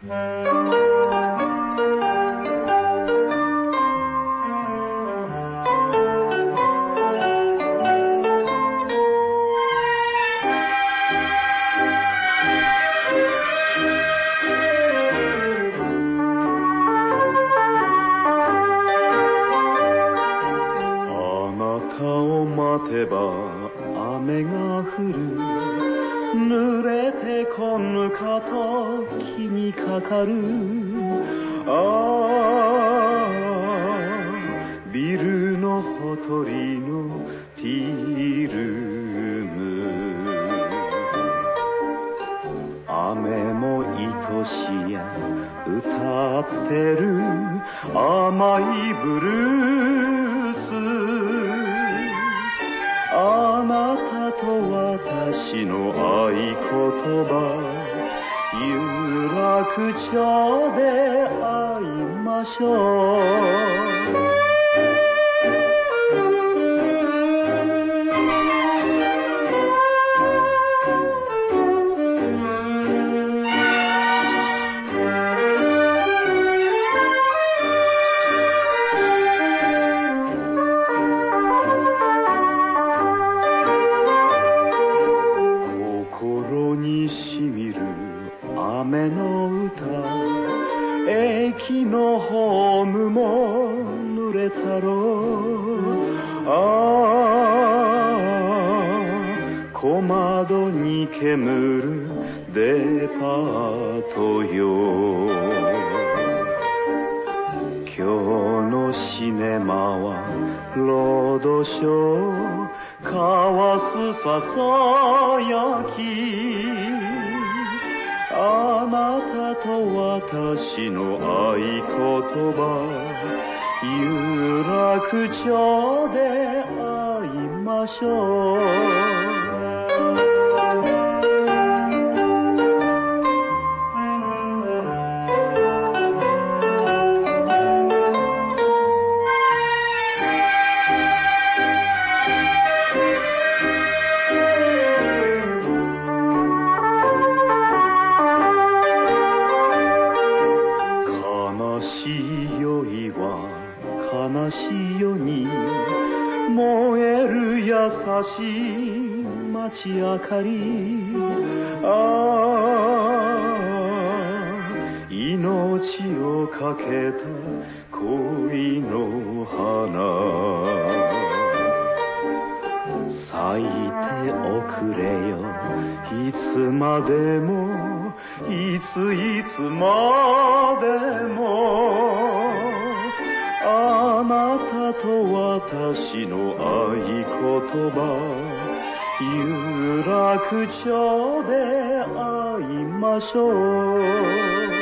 待てば雨が降る。濡れてこぬかと気にかかる。ああビルのほとりのティールーム。雨も愛しや歌ってる。甘いブルー。と私の合言葉。有楽町で会いましょう。駅のホームも濡れたろう。ああ小窓に煙るデパートよ。今日のシネマはロードショー。交わすささや私の合言葉。有楽町で会いましょう。しい夜に燃える優しい街明かり。ああ命をかけた恋の花。咲いておくれよ。いつまでもいついつまでも。私の合言葉。有楽町で会いましょう。